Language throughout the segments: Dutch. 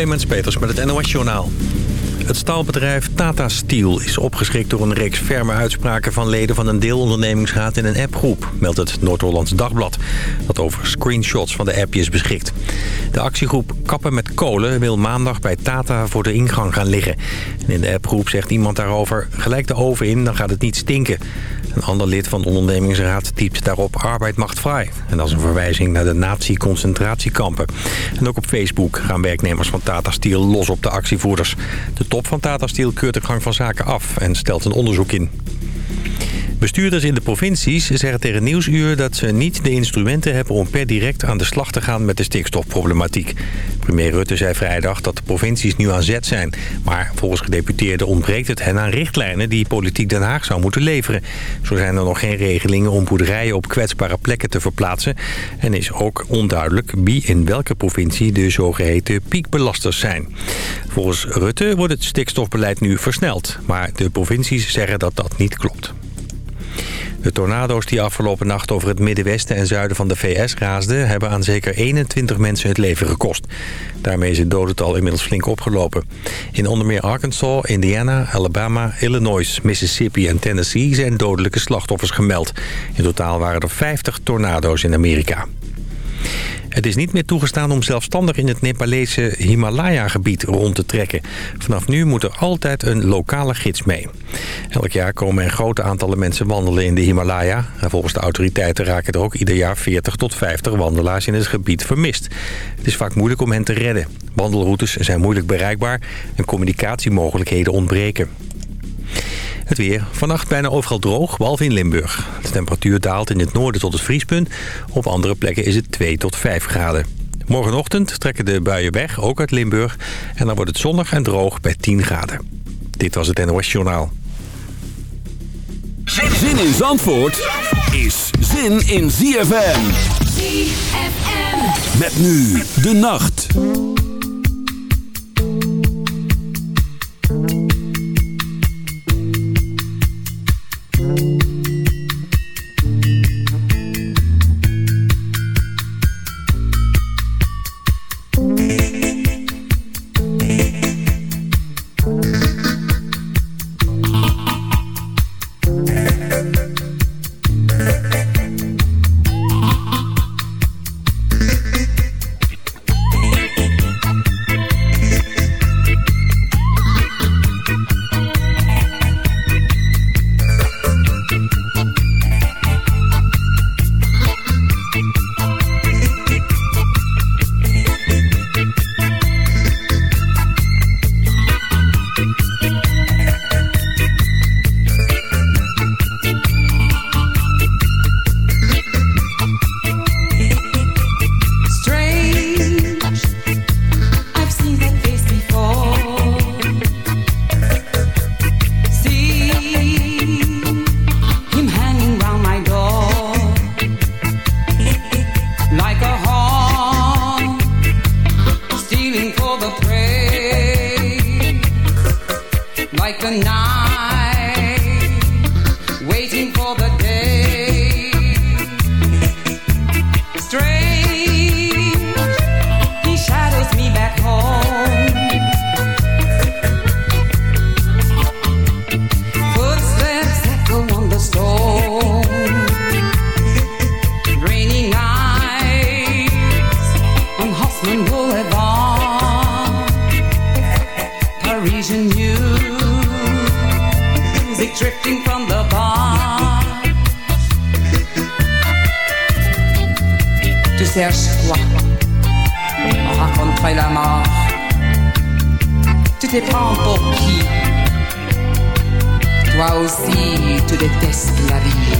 Clemens Peters met het NOS Journaal. Het staalbedrijf Tata Steel is opgeschrikt door een reeks ferme uitspraken van leden van een deelondernemingsraad in een appgroep, meldt het Noord-Hollands Dagblad, dat over screenshots van de appjes beschikt. De actiegroep Kappen met Kolen wil maandag bij Tata voor de ingang gaan liggen. En in de appgroep zegt iemand daarover, gelijk de oven in, dan gaat het niet stinken. Een ander lid van de ondernemingsraad typt daarop arbeid macht vrij. En dat is een verwijzing naar de nazi-concentratiekampen. En ook op Facebook gaan werknemers van Tata Steel los op de actievoerders. De top van Tata Steel keurt de gang van zaken af en stelt een onderzoek in. Bestuurders in de provincies zeggen tegen Nieuwsuur dat ze niet de instrumenten hebben om per direct aan de slag te gaan met de stikstofproblematiek. Premier Rutte zei vrijdag dat de provincies nu aan zet zijn. Maar volgens gedeputeerden ontbreekt het hen aan richtlijnen die politiek Den Haag zou moeten leveren. Zo zijn er nog geen regelingen om boerderijen op kwetsbare plekken te verplaatsen. En is ook onduidelijk wie in welke provincie de zogeheten piekbelasters zijn. Volgens Rutte wordt het stikstofbeleid nu versneld. Maar de provincies zeggen dat dat niet klopt. De tornado's die afgelopen nacht over het middenwesten en zuiden van de VS raasden... hebben aan zeker 21 mensen het leven gekost. Daarmee is het dodental inmiddels flink opgelopen. In onder meer Arkansas, Indiana, Alabama, Illinois, Mississippi en Tennessee... zijn dodelijke slachtoffers gemeld. In totaal waren er 50 tornado's in Amerika. Het is niet meer toegestaan om zelfstandig in het Nepalese Himalaya-gebied rond te trekken. Vanaf nu moet er altijd een lokale gids mee. Elk jaar komen er grote aantallen mensen wandelen in de Himalaya. En volgens de autoriteiten raken er ook ieder jaar 40 tot 50 wandelaars in het gebied vermist. Het is vaak moeilijk om hen te redden. Wandelroutes zijn moeilijk bereikbaar en communicatiemogelijkheden ontbreken. Het weer. Vannacht bijna overal droog, behalve in Limburg. De temperatuur daalt in het noorden tot het vriespunt. Op andere plekken is het 2 tot 5 graden. Morgenochtend trekken de buien weg, ook uit Limburg. En dan wordt het zonnig en droog bij 10 graden. Dit was het NOS Journaal. Zin in Zandvoort is zin in ZFM. ZFM. Met nu de nacht. Te prends pour qui? Toi aussi, tu détestes la vie.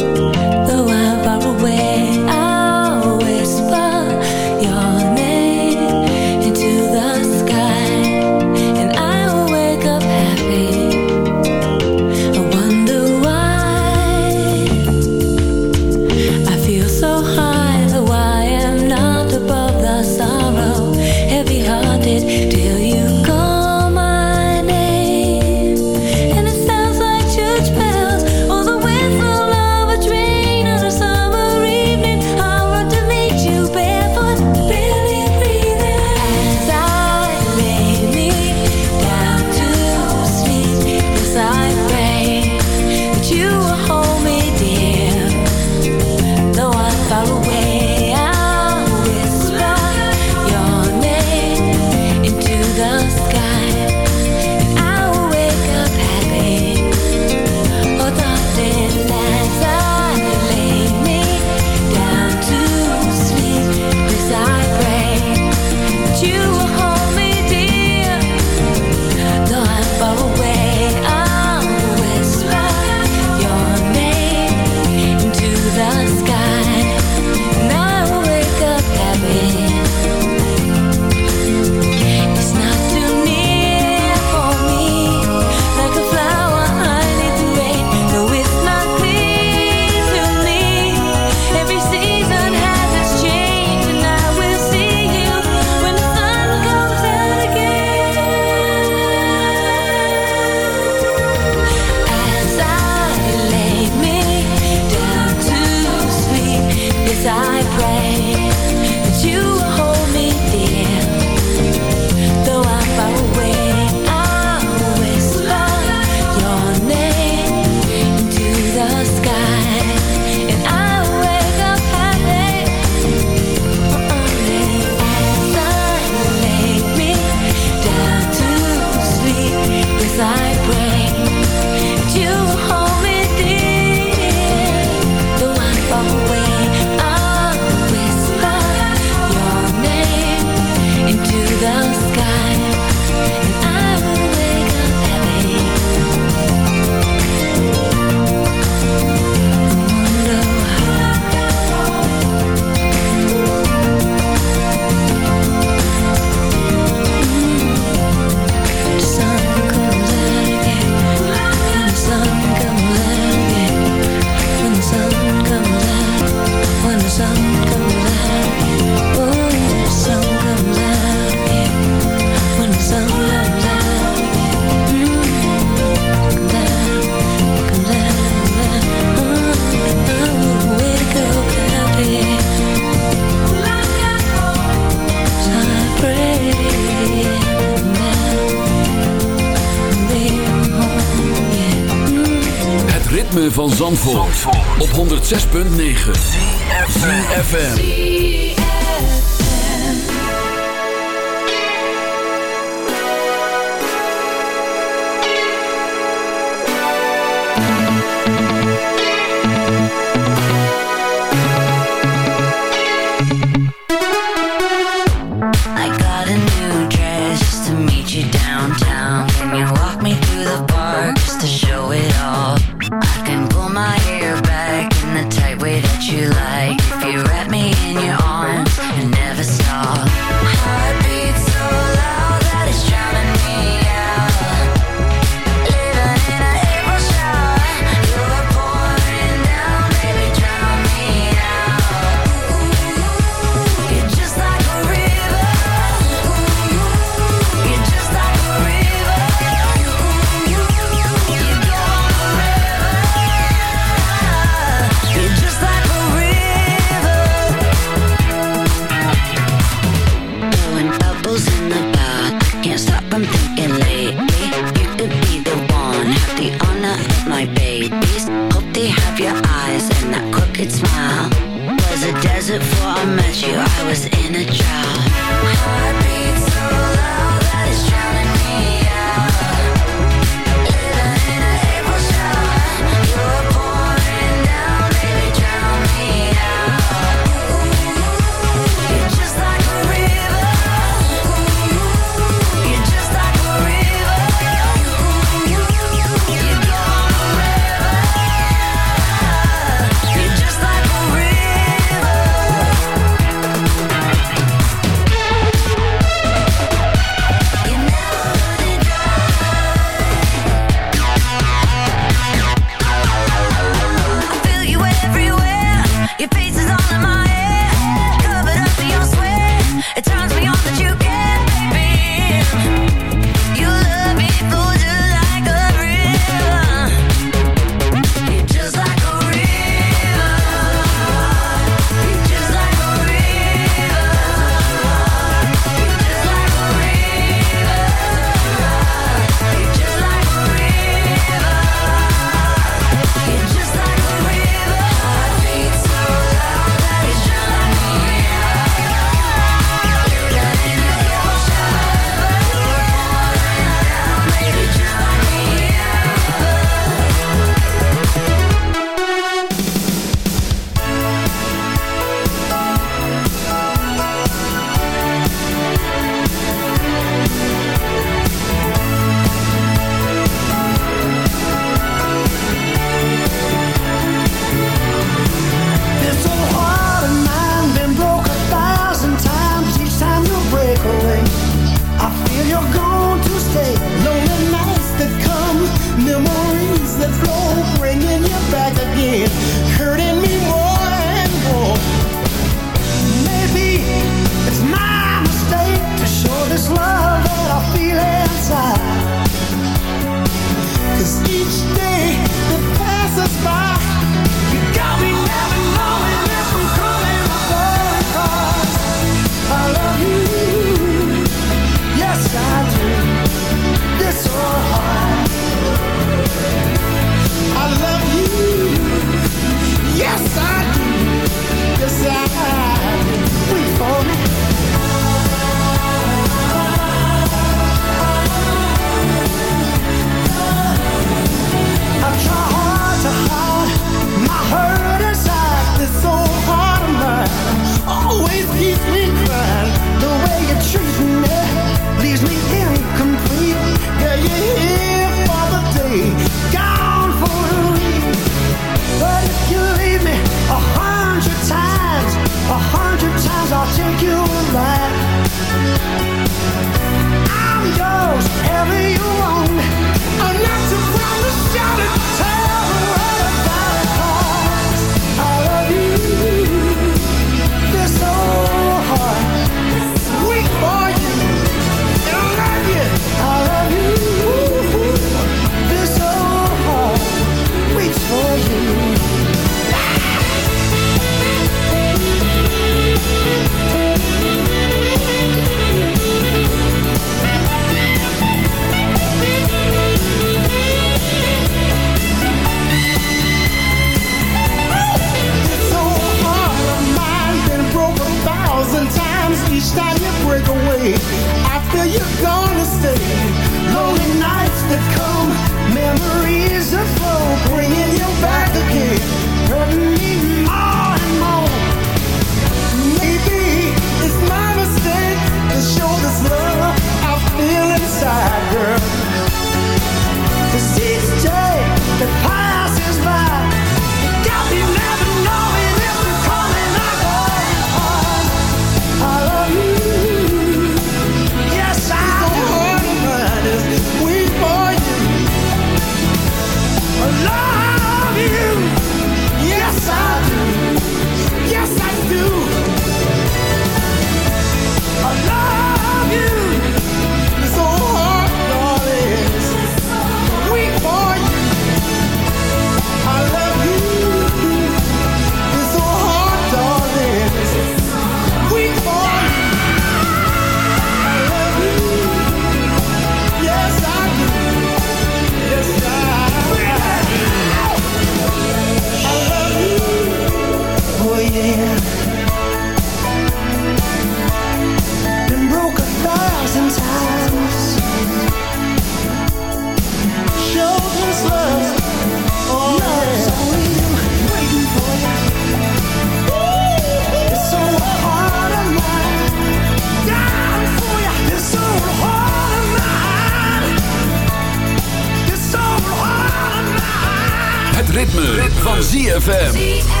ritme, van ZFM.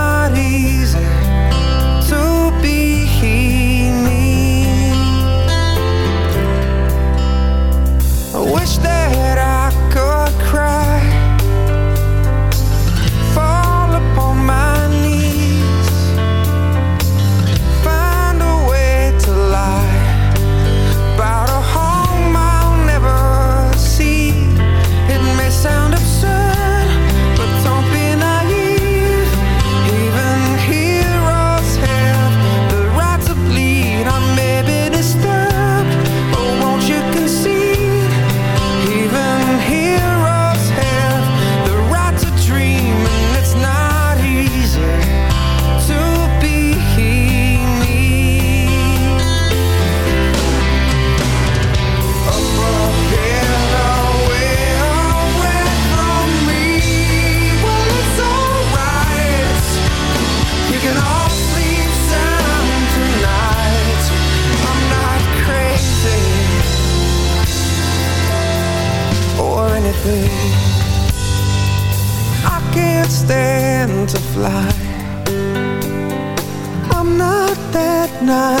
tonight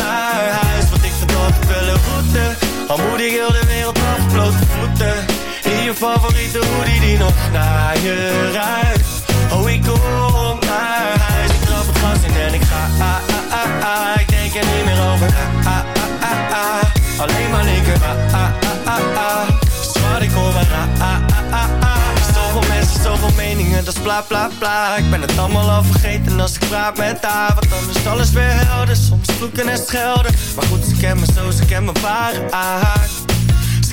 Al moet ik heel de wereld af, blote voeten In je favoriete hoodie die nog naar je ruikt Oh, ik kom naar huis Ik trap het gas in en ik ga ah, ah, ah, ah. Ik denk er niet meer over ah, ah, ah, ah, ah. Alleen maar linker ah, ah, ah, ah, ah. Zwart, ik hoor maar ah, ah, ah, ah, ah. Zoveel meningen, dat is bla bla bla. Ik ben het allemaal al vergeten als ik praat met haar. Want dan is alles weer helder, soms vloeken en schelden. Maar goed, ze kennen me zo, ze kennen me aard Ze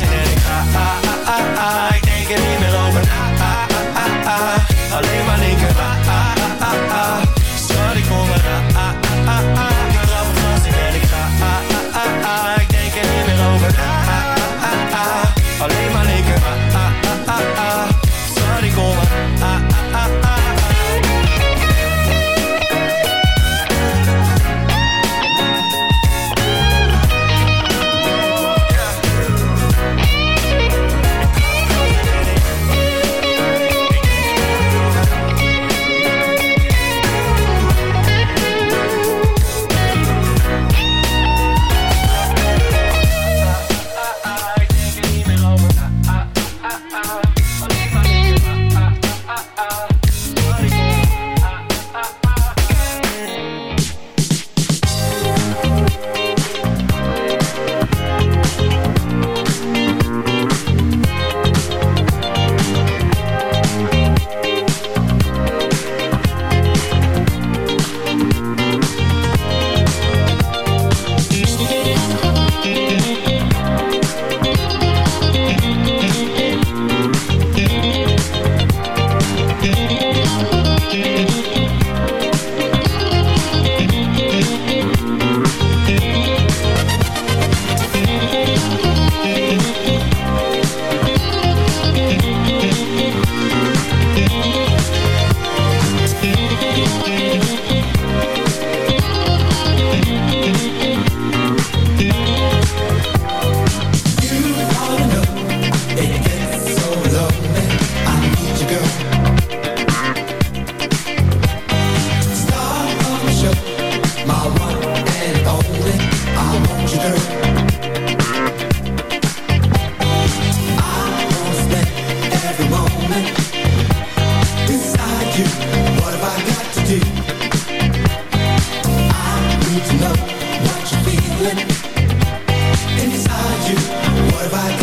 ah, ah, ah. Ik denk er niet meer over na. Alleen maar linker inside you. What if I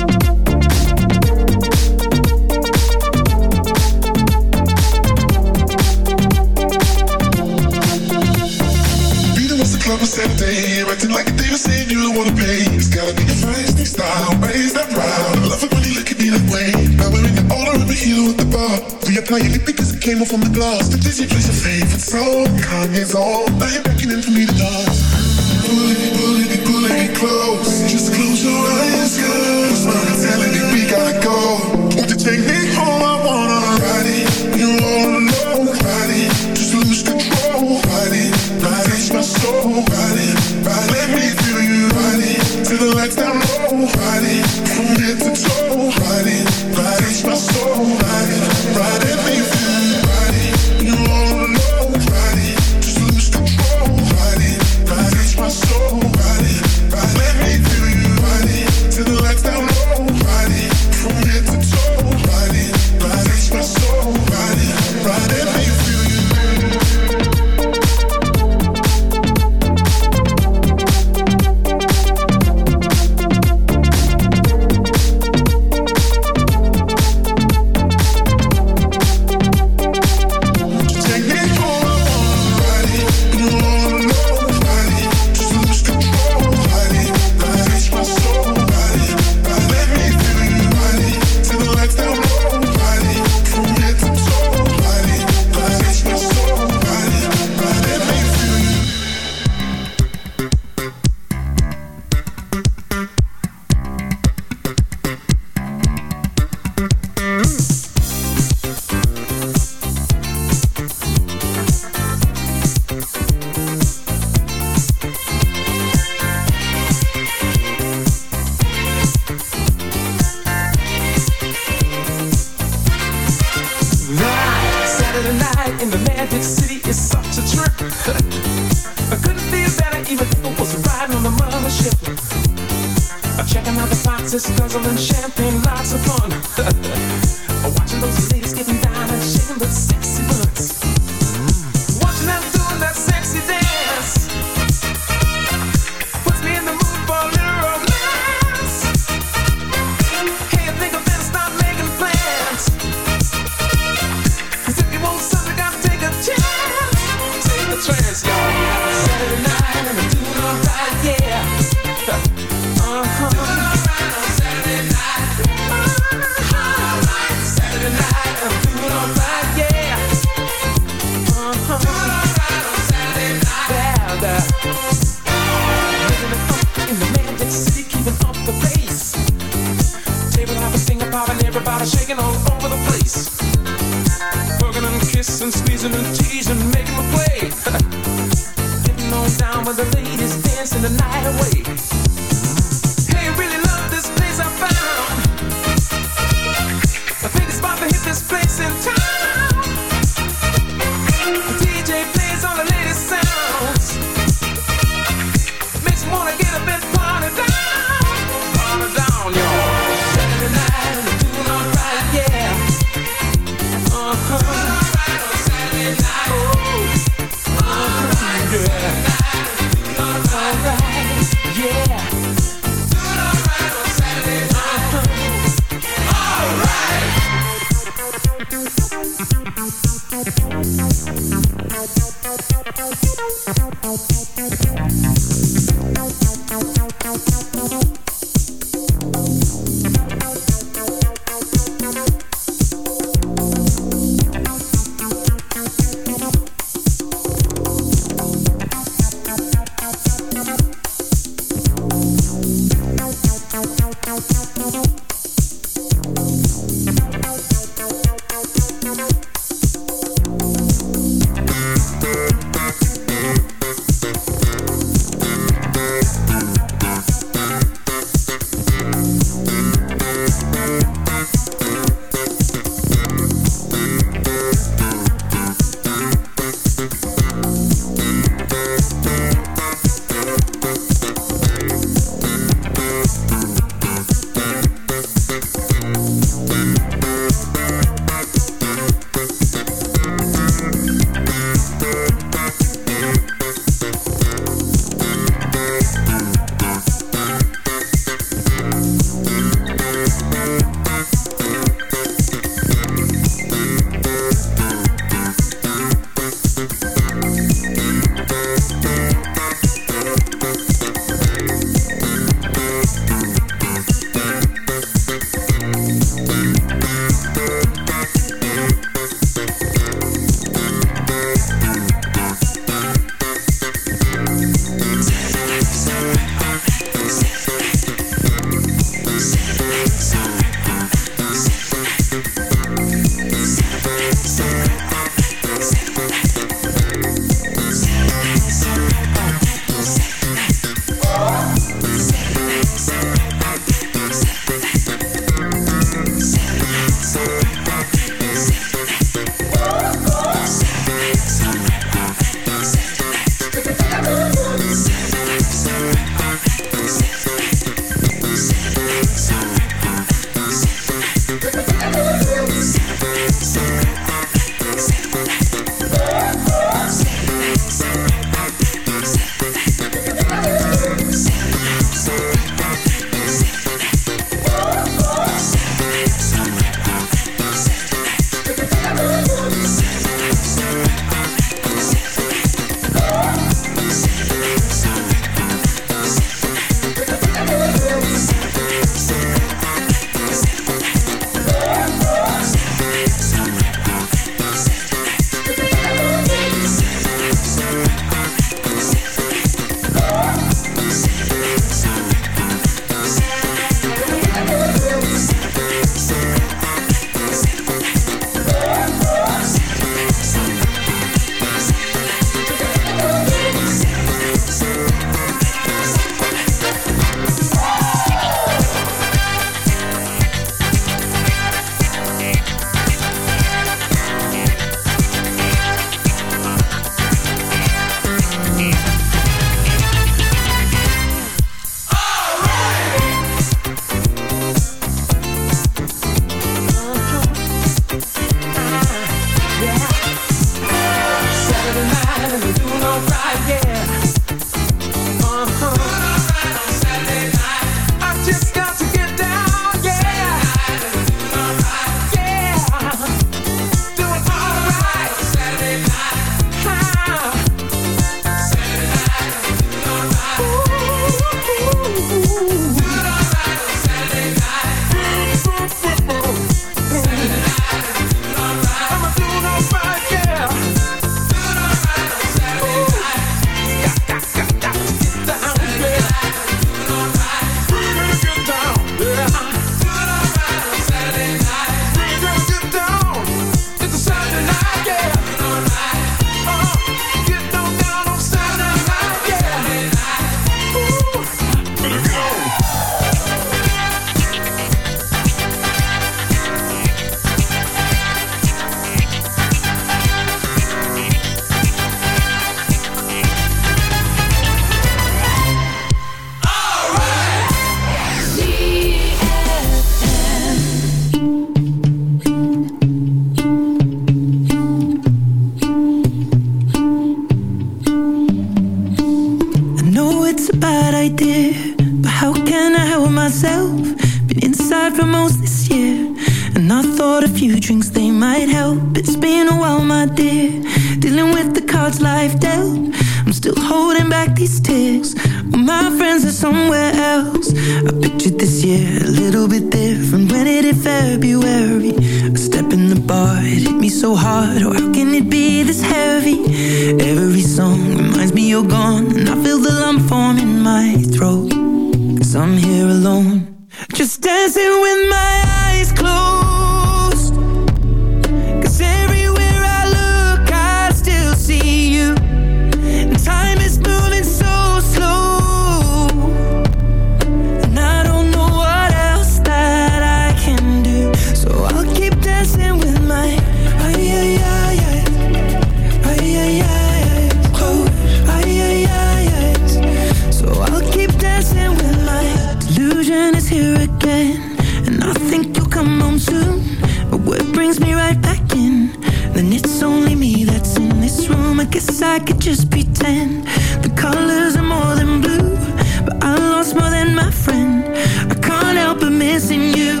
But what brings me right back in? Then it's only me that's in this room. I guess I could just pretend The colors are more than blue But I lost more than my friend. I can't help but missing you.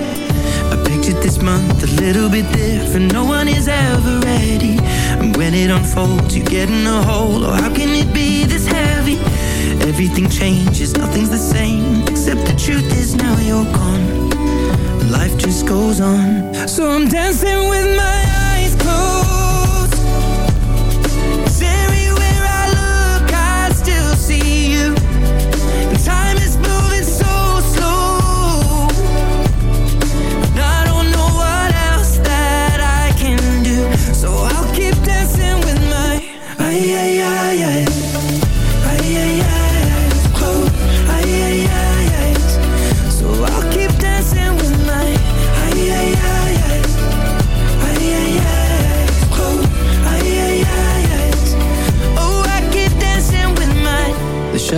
I pictured this month a little bit different. No one is ever ready. And when it unfolds you get in a hole Oh, how can it be this heavy? Everything changes, nothing's the same Except the truth is now you're gone life just goes on. So I'm dancing with my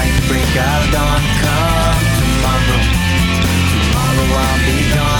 Might break out dawn, come tomorrow. Tomorrow I'll be gone.